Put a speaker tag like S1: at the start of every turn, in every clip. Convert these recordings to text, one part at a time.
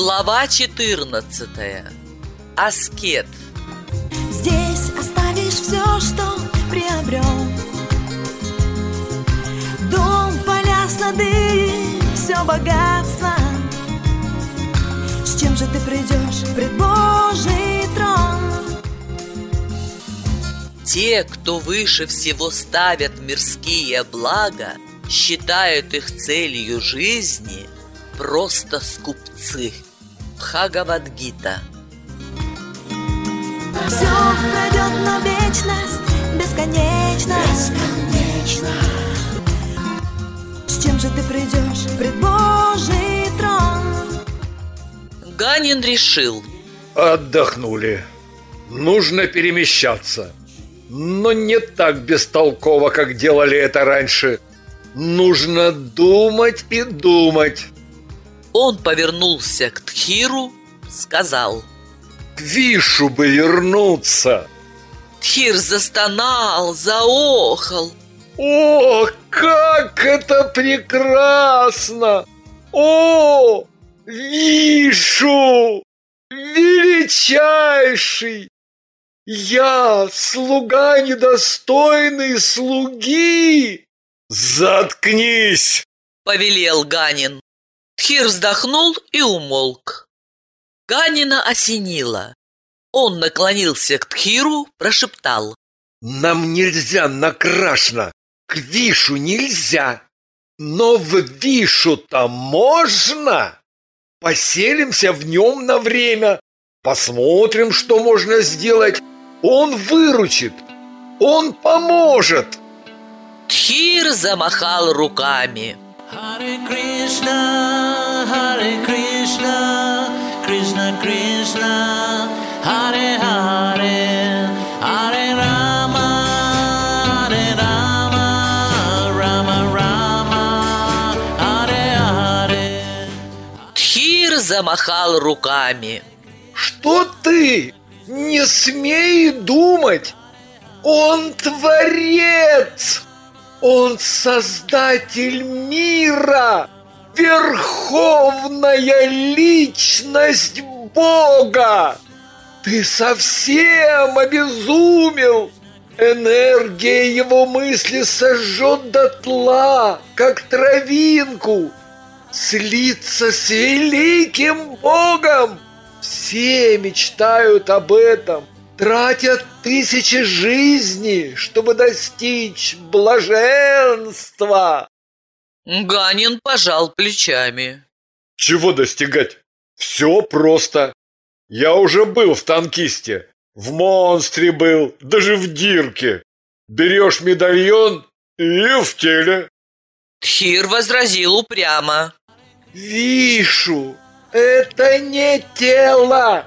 S1: Глава 14. Аскет.
S2: Здесь оставишь все, что приобрел Дом, поля, сады, все богатство С чем же ты придешь пред Божий трон?
S1: Те, кто выше всего ставят мирские блага, считают их целью жизни, просто скупцы. Бхагавадгита.
S2: Все пройдет, но вечность бесконечна
S3: Бесконечно.
S2: С чем же ты придешь пред Божий трон?
S1: Ганин решил,
S4: Отдохнули. Нужно перемещаться. Но не так бестолково, как делали это раньше. Нужно думать и думать.
S1: Он повернулся к Тхиру, сказал.
S4: К Вишу бы вернуться.
S1: Тхир застонал, заохал.
S4: О, как это прекрасно! О, Вишу! Величайший! Я, слуга недостойный слуги! Заткнись!
S1: повелел Ганин. Тхир вздохнул и умолк. Ганина осенило. Он наклонился к Тхиру, прошептал.
S4: Нам нельзя накрашно, к Вишу нельзя. Но в Вишу-то можно. Поселимся в нем на время, посмотрим, что можно сделать. Он выручит, он поможет.
S1: Тхир замахал руками.
S3: Hare Krishna, Hare Krishna, Krishna Krishna, Hare Hare, Hare Rama, Hare Rama, Rama Rama, Hare Hare.
S1: Тхир замахал руками.
S4: Что ты? Не смей думать. Он творец. Он создатель мира. Верховная личность Бога. Ты совсем обезумел. Энергия его мысли сожжет дотла, как травинку. Слиться с великим Богом. Все мечтают об этом, тратят тысячи жизней, чтобы достичь блаженства.
S1: Ганин пожал плечами.
S4: Чего достигать? Все просто. Я уже был в танкисте, в монстре был, даже в дирке. Берешь медальон и в теле.
S1: Тхир возразил упрямо.
S4: Вишу, это не тело.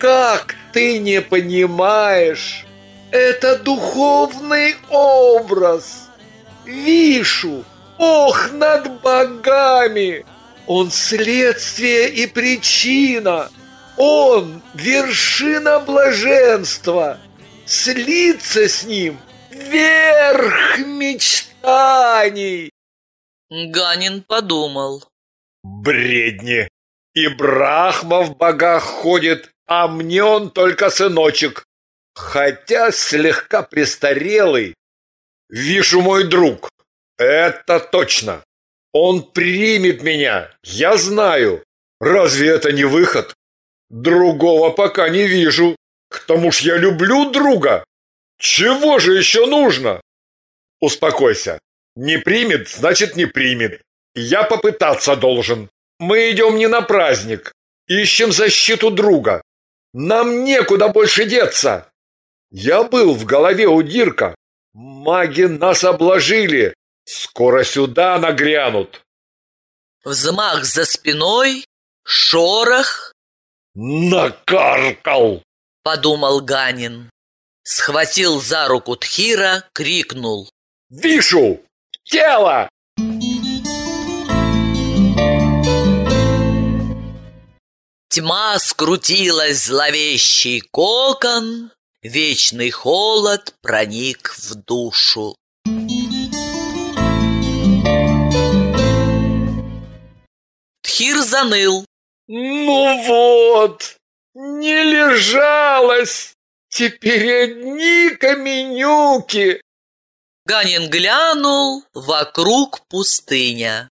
S4: Как ты не понимаешь? Это духовный образ. Вишу, ох над богами. Он следствие и причина. Он вершина блаженства. Слиться с ним верх мечтаний.
S1: Ганин подумал.
S4: Бредни. И Брахма в богах ходит, а мне он только сыночек. Хотя слегка престарелый. Вижу мой друг. Это точно. Он примет меня, я знаю. Разве это не выход? Другого пока не вижу. К тому ж я люблю друга. Чего же еще нужно? Успокойся. Не примет, значит не примет. Я попытаться должен. Мы идем не на праздник. Ищем защиту друга. Нам некуда больше деться. Я был в голове у Дирка. Маги нас обложили. Скоро сюда нагрянут.
S1: Взмах за спиной, шорох,
S4: Накаркал.
S1: подумал Ганин. Схватил за руку Тхира, крикнул.
S4: Вишу! Тело!
S1: Тьма скрутилась зловещий кокон, Вечный холод проник в душу. Тхир заныл.
S4: Ну вот, не лежалось. Теперь одни каменюки.
S1: Ганин глянул, вокруг пустыня.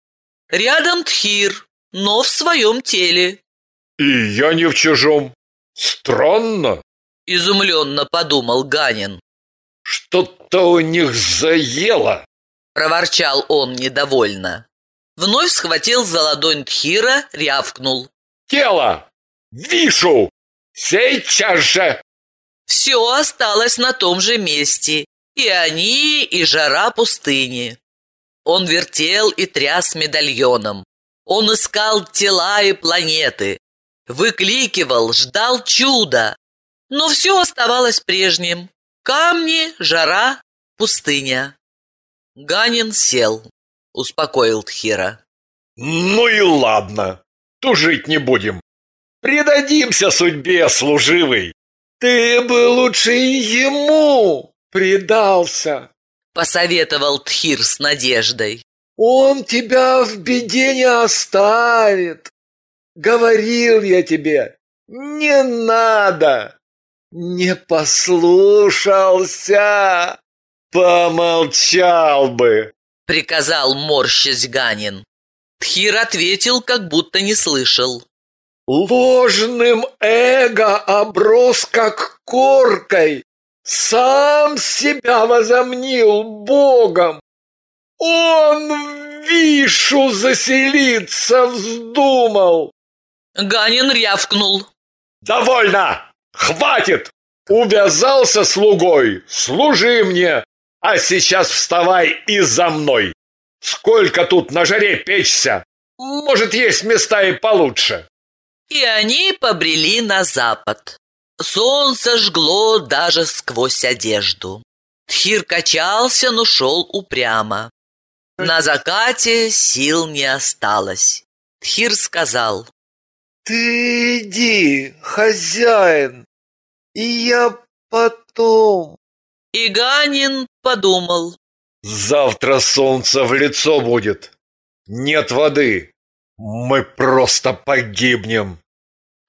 S1: Рядом Тхир, но в своем теле.
S4: И я не в чужом. Странно.
S1: Изумленно подумал Ганин.
S4: Что-то у них заело.
S1: Проворчал он недовольно. Вновь схватил за ладонь Тхира, рявкнул.
S4: Тело! Вишу! Сейчас же!
S1: Все осталось на том же месте. И они, и жара пустыни. Он вертел и тряс медальоном. Он искал тела и планеты. Выкликивал, ждал чуда. Но все оставалось прежним. Камни, жара, пустыня. Ганин сел, успокоил Тхира.
S4: Ну и ладно, тужить не будем. Предадимся судьбе, служивый. Ты бы лучше ему предался.
S1: Посоветовал Тхир с надеждой.
S4: Он тебя в беде не оставит. Говорил я тебе, не надо. Не послушался. Помолчал бы.
S1: Приказал морщась Ганин. Тхир ответил, как будто не слышал.
S4: Ложным эго оброс как коркой. Сам себя возомнил Богом. Он в Вишу заселиться вздумал.
S1: Ганин рявкнул.
S4: Довольно! Хватит! Увязался слугой, служи мне, а сейчас вставай и за мной. Сколько тут на жаре печься? Может, есть места и получше.
S1: И они побрели на запад. Солнце жгло даже сквозь одежду. Тхир качался, но шел упрямо. На закате сил не осталось. Тхир сказал.
S4: Ты иди, хозяин, и я потом.
S1: И Ганин подумал.
S4: Завтра солнце в лицо будет. Нет воды. Мы просто погибнем.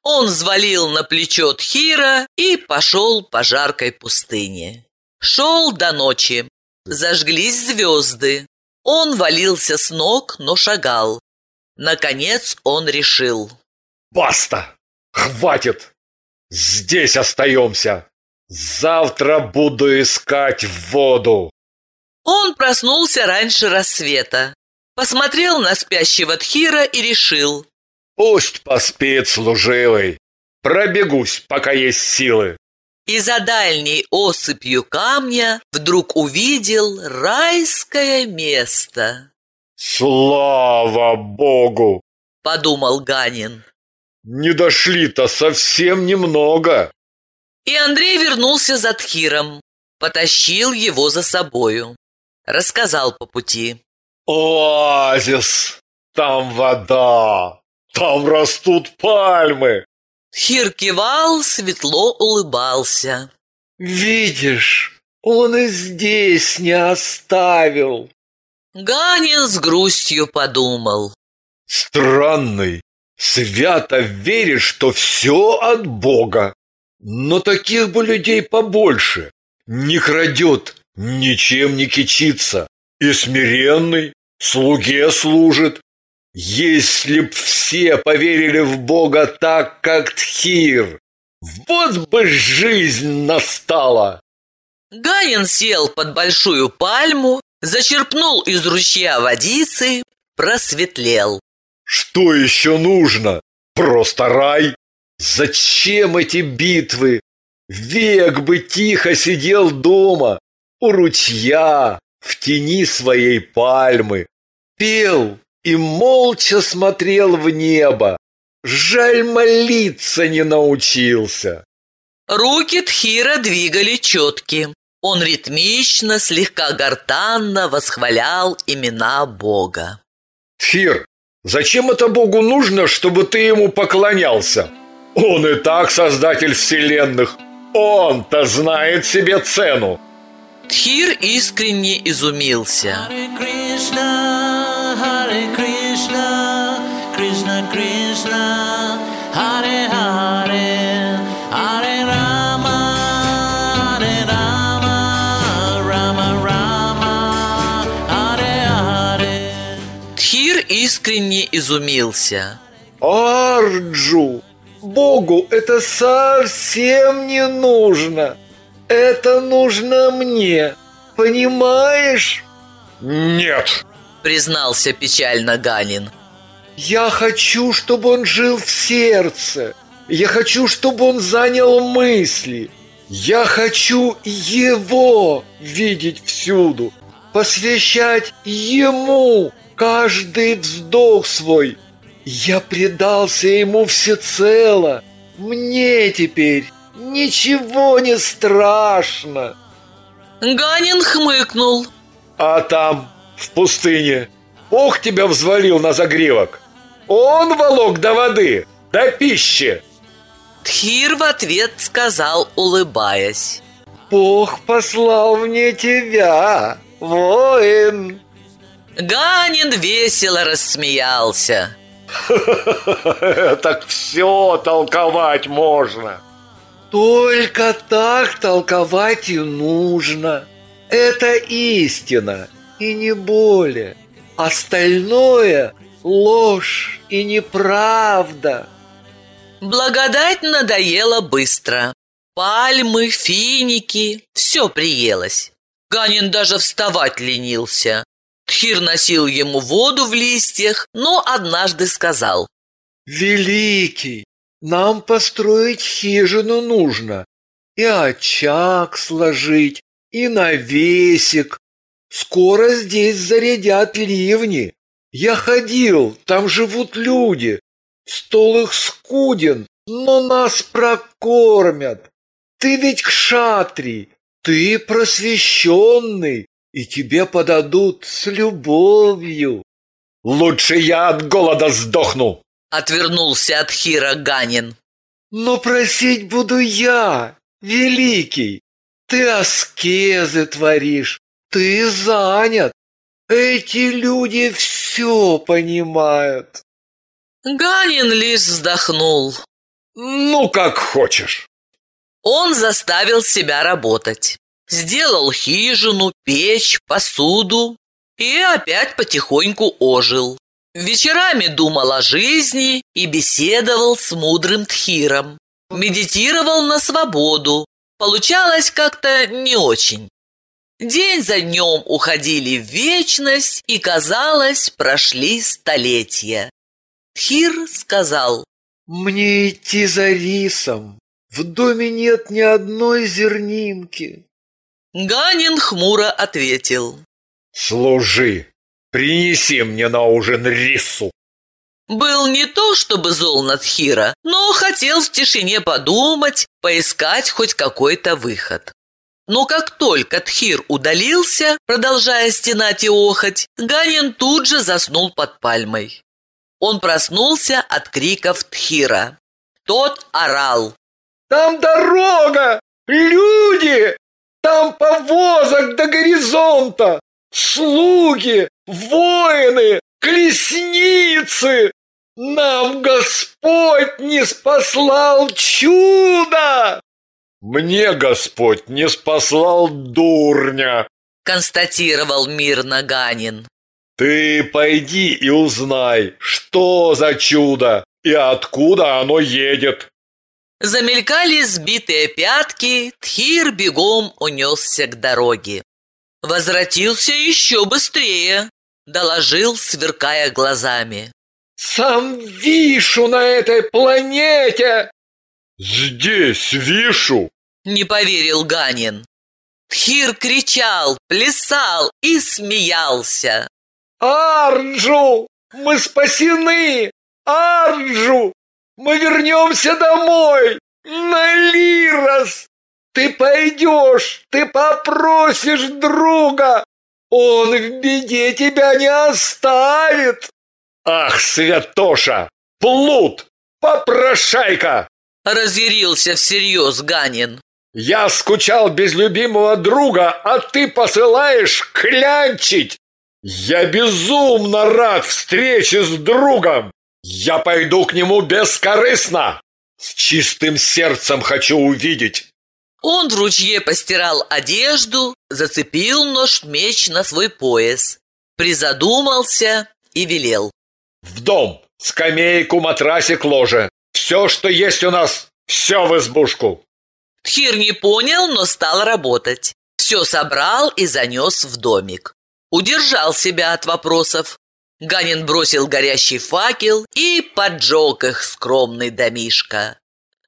S1: Он взвалил на плечо Тхира и пошел по жаркой пустыне. Шел до ночи. Зажглись звезды. Он валился с ног, но шагал. Наконец он решил.
S4: Баста! Хватит! Здесь остаемся. Завтра буду искать воду.
S1: Он проснулся раньше рассвета. Посмотрел на спящего Тхира и решил.
S4: Пусть поспит служивый. Пробегусь, пока есть силы.
S1: И за дальней осыпью камня вдруг увидел райское место.
S4: Слава Богу!
S1: Подумал Ганин.
S4: Не дошли-то совсем немного.
S1: И Андрей вернулся за Тхиром, потащил его за собою. Рассказал по пути.
S4: Оазис! Там вода! Там растут пальмы!
S1: Тхир кивал, светло улыбался.
S4: Видишь, он и здесь не оставил.
S1: Ганин с грустью подумал.
S4: Странный, свято верит, что все от Бога. Но таких бы людей побольше. Не крадет, ничем не кичится. И смиренный, слуге служит. Если б все поверили в Бога так, как Тхир, вот бы жизнь настала.
S1: Ганин сел под большую пальму, зачерпнул из ручья водицы, просветлел.
S4: Что еще нужно? Просто рай. Зачем эти битвы? Век бы тихо сидел дома, у ручья, в тени своей пальмы. Пел и молча смотрел в небо. Жаль, молиться не научился.
S1: Руки Тхира двигали четки. Он ритмично, слегка гортанно восхвалял имена Бога.
S4: Тхир, зачем это Богу нужно, чтобы ты ему поклонялся? Он и так создатель вселенных. Он-то знает себе цену.
S1: Тхир искренне изумился.
S3: Hare Krishna, Hare Krishna, Krishna
S1: искренне изумился.
S4: Арджу! Богу это совсем не нужно. Это нужно мне. Понимаешь? Нет.
S1: Признался печально Ганин.
S4: Я хочу, чтобы он жил в сердце. Я хочу, чтобы он занял мысли. Я хочу его видеть всюду, посвящать ему каждый вздох свой. Я предался ему всецело. Мне теперь ничего не страшно.
S1: Ганин хмыкнул.
S4: А там, в пустыне, Бог тебя взвалил на загривок. Он волок до воды, до пищи.
S1: Тхир в ответ сказал, улыбаясь.
S4: Бог послал мне тебя, воин.
S1: Ганин весело рассмеялся.
S4: Так все толковать можно. Только так толковать и нужно. Это истина, и не более. Остальное – ложь и неправда.
S1: Благодать надоела быстро. Пальмы, финики – все приелось. Ганин даже вставать ленился. Тхир носил ему воду в листьях, но однажды сказал.
S4: Великий, нам построить хижину нужно, и очаг сложить, и навесик. Скоро здесь зарядят ливни. Я ходил, там живут люди. Стол их скуден, но нас прокормят. Ты ведь кшатрий, ты просвещенный, и тебе подадут с любовью. Лучше я от голода сдохну.
S1: Отвернулся от Хира Ганин.
S4: Но просить буду я, великий. Ты аскезы творишь, ты занят. Эти люди все понимают.
S1: Ганин лишь вздохнул.
S4: Ну, как хочешь.
S1: Он заставил себя работать. Сделал хижину, печь, посуду и опять потихоньку ожил. Вечерами думал о жизни и беседовал с мудрым Тхиром. Медитировал на свободу. Получалось как-то не очень. День за днем уходили в вечность, и, казалось, прошли столетия. Тхир сказал,
S4: Мне идти за рисом. В доме нет ни одной зернинки.
S1: Ганин хмуро ответил.
S4: Служи, принеси мне на ужин рису.
S1: Был не то чтобы зол на Тхира, но хотел в тишине подумать, поискать хоть какой-то выход. Но как только Тхир удалился, продолжая стенать и охоть, Ганин тут же заснул под пальмой. Он проснулся от криков Тхира. Тот орал.
S4: Там дорога! Люди! Там повозок до горизонта! Слуги! Воины! Колесницы! Нам Господь не спаслал чудо! Мне Господь не спаслал дурня,
S1: констатировал мирно Ганин.
S4: Ты пойди и узнай, что за чудо и откуда оно едет.
S1: Замелькали сбитые пятки, Тхир бегом унесся к дороге. Возвратился еще быстрее, доложил, сверкая глазами.
S4: Сам Вишу на этой планете! Здесь Вишу?
S1: Не поверил Ганин. Тхир кричал, плясал и смеялся.
S4: Арджу! Мы спасены! Арджу! Мы вернемся домой! На Лирос! Ты пойдешь, ты попросишь друга! Он в беде тебя не оставит! Ах, святоша! Плут! Попрошайка!
S1: Разъярился всерьез Ганин.
S4: Я скучал без любимого друга, а ты посылаешь клянчить! Я безумно рад встрече с другом! Я пойду к нему бескорыстно. С чистым сердцем хочу увидеть.
S1: Он в ручье постирал одежду, зацепил нож-меч на свой пояс, призадумался и велел.
S4: В дом, скамейку, матрасик, ложе. Все, что есть у нас, все в избушку.
S1: Тхир не понял, но стал работать. Все собрал и занес в домик. Удержал себя от вопросов. Ганин бросил горящий факел и поджег их скромный домишко.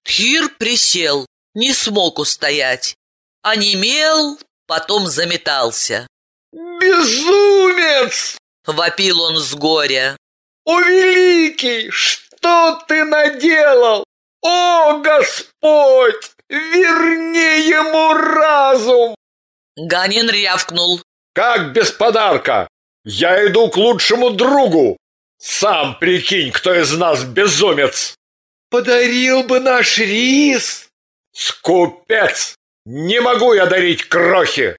S1: Тхир присел, не смог устоять. Онемел, потом заметался.
S4: Безумец!
S1: Вопил он с горя.
S4: О, великий, что ты наделал? О, Господь, верни ему разум!
S1: Ганин рявкнул.
S4: Как без подарка? Я иду к лучшему другу. Сам прикинь, кто из нас безумец. Подарил бы наш рис. Скупец! Не могу я дарить крохи.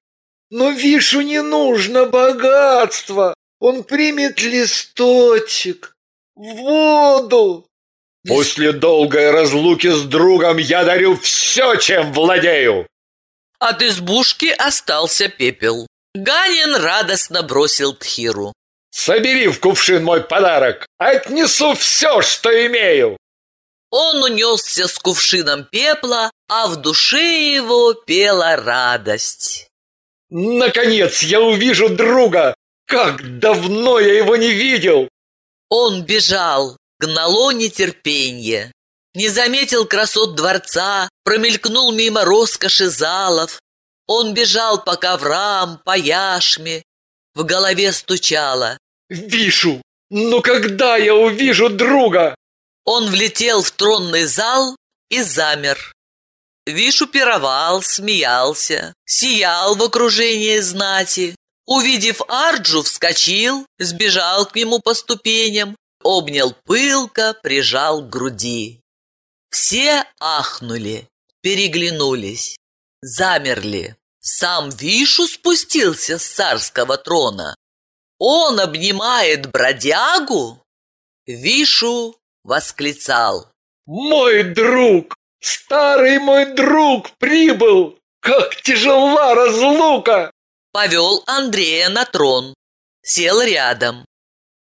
S4: Но Вишу не нужно богатство. Он примет листочек, воду. После долгой разлуки с другом я дарю все, чем владею.
S1: От избушки остался пепел. Ганин радостно бросил Тхиру.
S4: Собери в кувшин мой подарок. Отнесу все, что имею.
S1: Он унесся с кувшином пепла, а в душе его пела радость.
S4: Наконец я увижу друга. Как давно я его не видел.
S1: Он бежал, гнало нетерпенье. Не заметил красот дворца, промелькнул мимо роскоши залов. Он бежал по коврам, по яшме. В голове стучало.
S4: Вишу, но когда я увижу друга?
S1: Он влетел в тронный зал и замер. Вишу пировал, смеялся, сиял в окружении знати. Увидев Арджу, вскочил, сбежал к нему по ступеням, обнял пылко, прижал к груди. Все ахнули, переглянулись, замерли. Сам Вишу спустился с царского трона. Он обнимает бродягу? Вишу восклицал.
S4: Мой друг, старый мой друг прибыл! Как тяжела разлука!
S1: Повел Андрея на трон, сел рядом.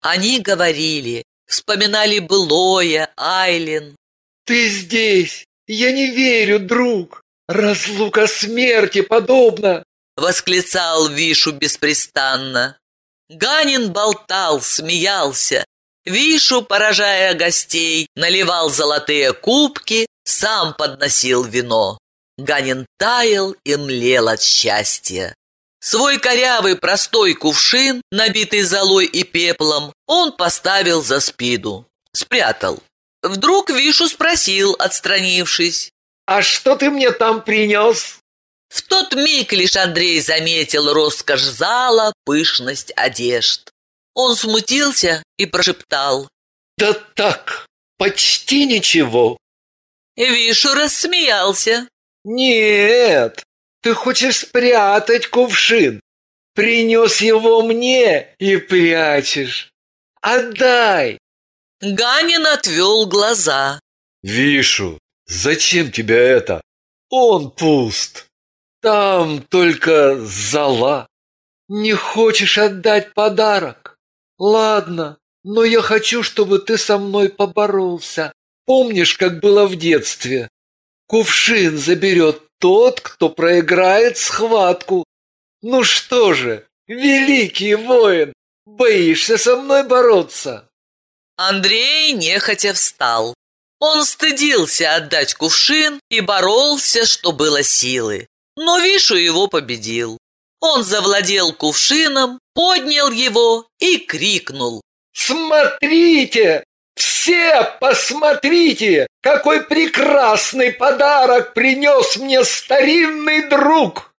S1: Они говорили, вспоминали былое, Айлин.
S4: Ты здесь! Я не верю, друг! Разлука смерти подобна!
S1: Восклицал Вишу беспрестанно. Ганин болтал, смеялся. Вишу, поражая гостей, наливал золотые кубки, сам подносил вино. Ганин таял и млел от счастья. Свой корявый простой кувшин, набитый золой и пеплом, он поставил за спиду, спрятал. Вдруг Вишу спросил, отстранившись.
S4: «А что ты мне там принес?»
S1: В тот миг лишь Андрей заметил роскошь зала, пышность одежд. Он смутился и прошептал.
S4: «Да так, почти ничего».
S1: Вишу рассмеялся.
S4: «Нет, ты хочешь спрятать кувшин. Принес его мне и прячешь. Отдай!»
S1: Ганин отвел глаза.
S4: «Вишу, зачем тебе это? Он пуст. Там только зала. Не хочешь отдать подарок? Ладно, но я хочу, чтобы ты со мной поборолся. Помнишь, как было в детстве? Кувшин заберет тот, кто проиграет схватку. Ну что же, великий воин, боишься со мной бороться?
S1: Андрей нехотя встал. Он стыдился отдать кувшин и боролся, что было силы. Но Вишу его победил. Он завладел кувшином, поднял его и крикнул.
S4: «Смотрите! Все посмотрите, какой прекрасный подарок принес мне старинный друг!»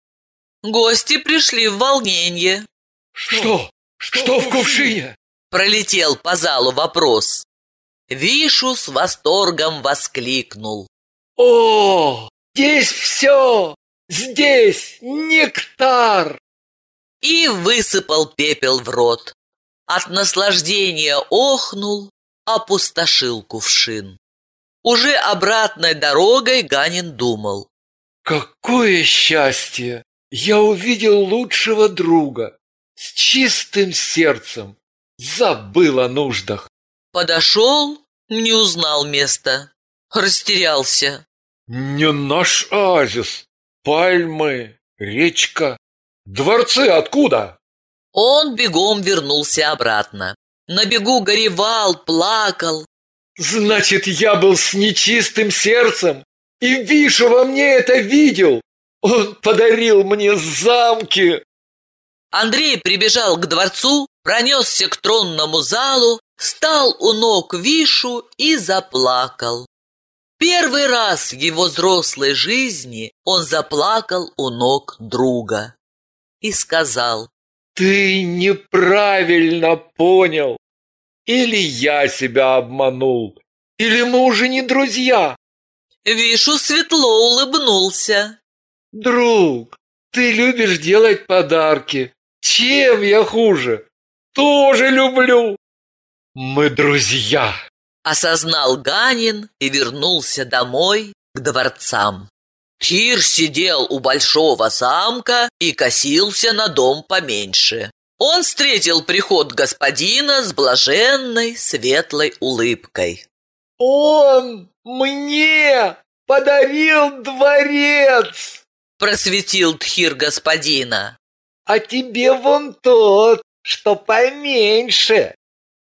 S1: Гости пришли в волнение.
S4: «Что? Что в кувшине?»
S1: Пролетел по залу вопрос. Вишу с восторгом воскликнул.
S4: «О, здесь все! Здесь нектар!»
S1: И высыпал пепел в рот. От наслаждения охнул, опустошил кувшин. Уже обратной дорогой Ганин думал.
S4: Какое счастье! Я увидел лучшего друга с чистым сердцем. Забыл о нуждах.
S1: Подошел, не узнал места, растерялся.
S4: Не наш оазис. Пальмы, речка. Дворцы откуда?
S1: Он бегом вернулся обратно. На бегу горевал, плакал.
S4: Значит, я был с нечистым сердцем, и Вишу во мне это видел. Он подарил мне замки.
S1: Андрей прибежал к дворцу, пронесся к тронному залу, стал у ног Вишу и заплакал. Первый раз в его взрослой жизни он заплакал у ног друга и сказал,
S4: «Ты неправильно понял. Или я себя обманул, или мы уже не друзья».
S1: Вишу светло улыбнулся.
S4: «Друг, ты любишь делать подарки. Чем я хуже? Тоже люблю. Мы друзья».
S1: Осознал Ганин и вернулся домой к дворцам. Тир сидел у большого замка и косился на дом поменьше. Он встретил приход господина с блаженной светлой улыбкой.
S4: «Он мне подарил дворец!»
S1: Просветил Тхир господина.
S4: «А тебе вон тот, что поменьше!»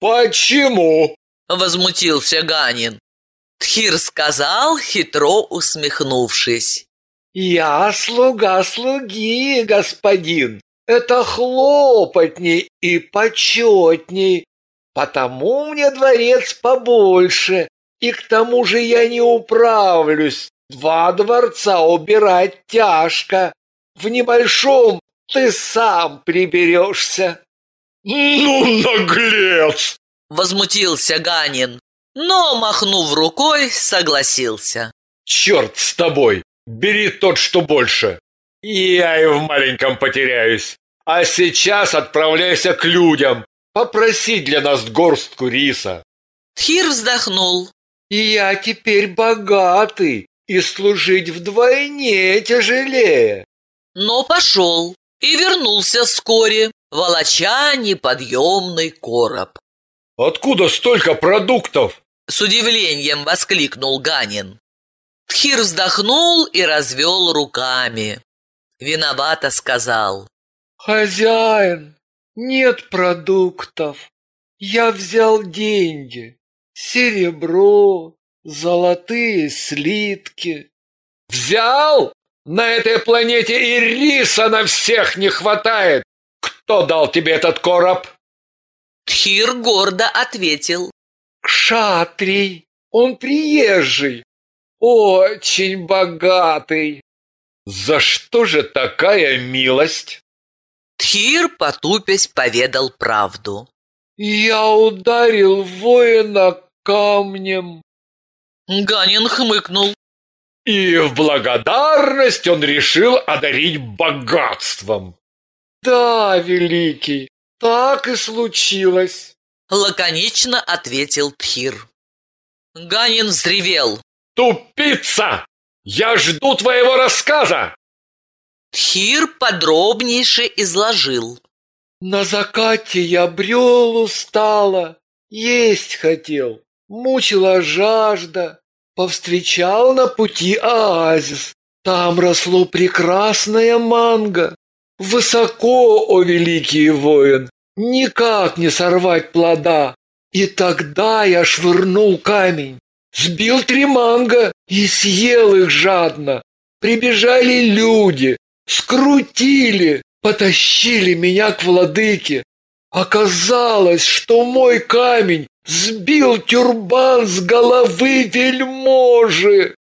S4: «Почему?»
S1: Возмутился Ганин. Тхир сказал, хитро усмехнувшись.
S4: «Я слуга слуги, господин. Это хлопотней и почетней. Потому мне дворец побольше, и к тому же я не управлюсь. Два дворца убирать тяжко. В небольшом ты сам приберешься». «Ну, наглец!»
S1: Возмутился Ганин, но, махнув рукой, согласился.
S4: «Черт с тобой! Бери тот, что больше! Я и в маленьком потеряюсь. А сейчас отправляйся к людям. Попроси для нас горстку риса».
S1: Тхир вздохнул.
S4: «Я теперь богатый, и служить вдвойне тяжелее».
S1: Но пошел и вернулся вскоре, волоча неподъемный короб.
S4: «Откуда столько продуктов?»
S1: С удивлением воскликнул Ганин. Тхир вздохнул и развел руками. Виновато сказал.
S4: «Хозяин, нет продуктов. Я взял деньги, серебро, золотые слитки». «Взял? На этой планете и риса на всех не хватает. Кто дал тебе этот короб?»
S1: Тхир гордо ответил.
S4: «Кшатрий, он приезжий, очень богатый». «За что же такая милость?»
S1: Тхир, потупясь, поведал правду.
S4: «Я ударил воина камнем».
S1: Ганин хмыкнул.
S4: И в благодарность он решил одарить богатством. «Да, великий, так и случилось.
S1: Лаконично ответил Тхир. Ганин взревел.
S4: Тупица! Я жду твоего рассказа!
S1: Тхир подробнейше изложил.
S4: На закате я брел устало, есть хотел, мучила жажда. Повстречал на пути оазис, там росло прекрасное манго. Высоко, о великий воин, никак не сорвать плода. И тогда я швырнул камень, сбил три манго и съел их жадно. Прибежали люди, скрутили, потащили меня к владыке. Оказалось, что мой камень сбил тюрбан с головы вельможи.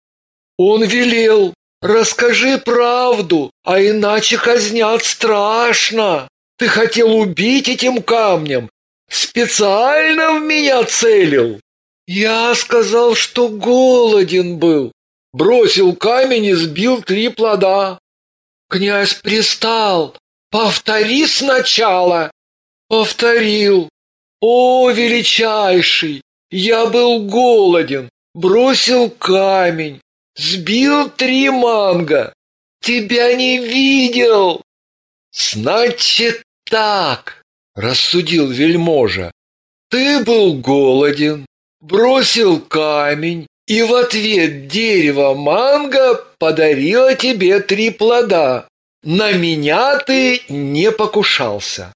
S4: Он велел, расскажи правду, а иначе казнят страшно. Ты хотел убить этим камнем, специально в меня целил. Я сказал, что голоден был. Бросил камень и сбил три плода. Князь пристал. Повтори сначала. Повторил. О, величайший, Я был голоден, бросил камень, сбил три манго. Тебя не видел. Значит так, рассудил вельможа. Ты был голоден, бросил камень, и в ответ дерево манго подарило тебе три плода. На меня ты не покушался.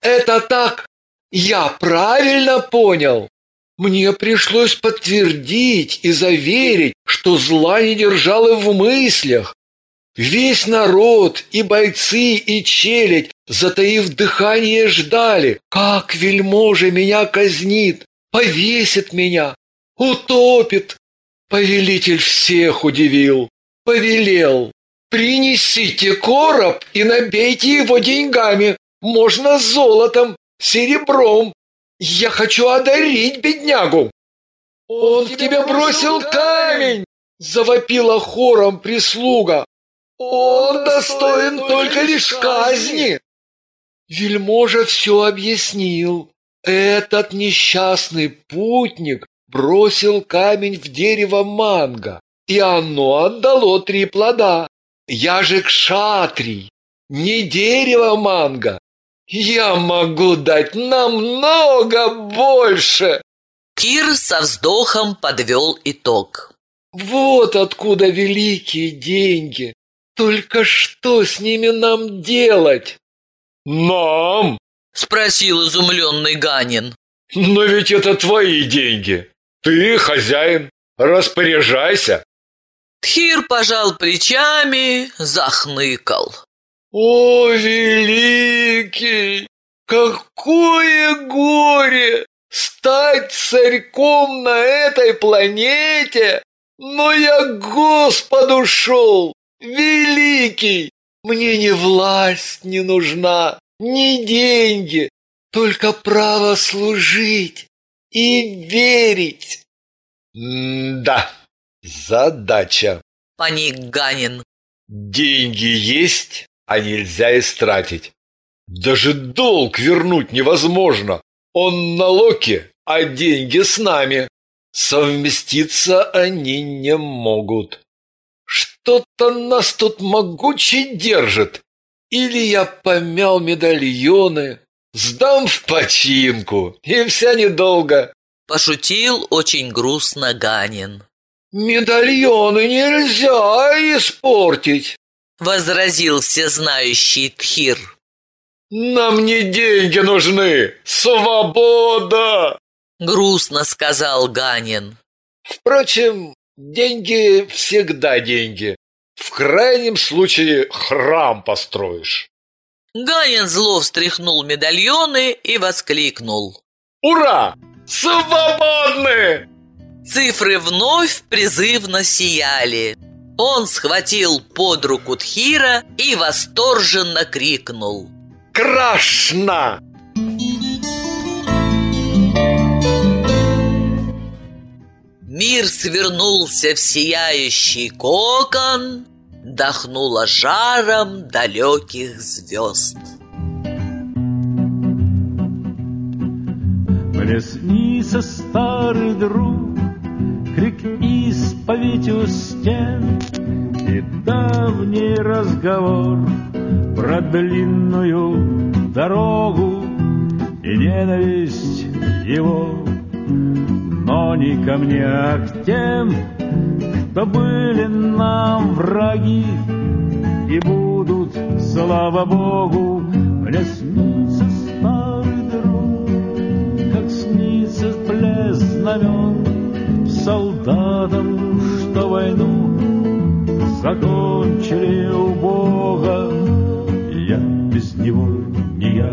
S4: Это так? Я правильно понял? Мне пришлось подтвердить и заверить, что зла не держал и в мыслях. Весь народ, и бойцы, и челядь, затаив дыхание, ждали, как вельможа меня казнит, повесит меня, утопит. Повелитель всех удивил, повелел. Принесите короб и набейте его деньгами, можно золотом, серебром. Я хочу одарить беднягу. Он, в тебя бросил камень, завопила хором прислуга. Он достоин только лишь казни. Вельможа все объяснил. Этот несчастный путник бросил камень в дерево манго, и оно отдало три плода. Я же кшатрий, не дерево манго. Я могу дать намного больше.
S1: Кир со вздохом подвел итог.
S4: Вот откуда великие деньги. Только что с ними нам делать? Нам?
S1: Спросил изумленный Ганин.
S4: Но ведь это твои деньги. Ты хозяин. Распоряжайся.
S1: Тхир пожал плечами, захныкал.
S4: О, великий! Какое горе! Стать царьком на этой планете! Но я к Господу шел! Великий! Мне ни власть не нужна, ни деньги, только право служить и верить. да, задача.
S1: Паник Ганин.
S4: Деньги есть, а нельзя истратить. Даже долг вернуть невозможно. Он на Локе, а деньги с нами. Совместиться они не могут. Что-то нас тут могуче держит. Или я помял медальоны, сдам в починку, и вся недолго.
S1: Пошутил очень грустно Ганин.
S4: Медальоны нельзя испортить,
S1: возразил всезнающий Тхир.
S4: Нам не деньги нужны, свобода,
S1: грустно сказал Ганин.
S4: Впрочем, деньги всегда деньги. В крайнем случае храм построишь.
S1: Ганин зло встряхнул медальоны и воскликнул.
S4: Ура! Свободны!
S1: Цифры вновь призывно сияли. Он схватил под руку Тхира и восторженно крикнул.
S4: «Крашна!»
S1: Мир свернулся в сияющий кокон, Дохнуло жаром далеких звезд.
S5: Мне снится старый друг, исповедь у стен И давний разговор Про длинную дорогу И ненависть его. Но не ко мне, а к тем, кто были нам враги и будут, слава Богу, мне снится старый друг, как снится плес знамен солдатам, что войну закончили у Бога. Я без него не я,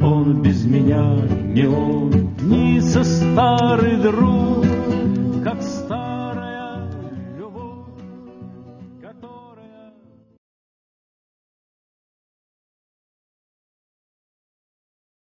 S5: он без меня не он, ни со старый друг.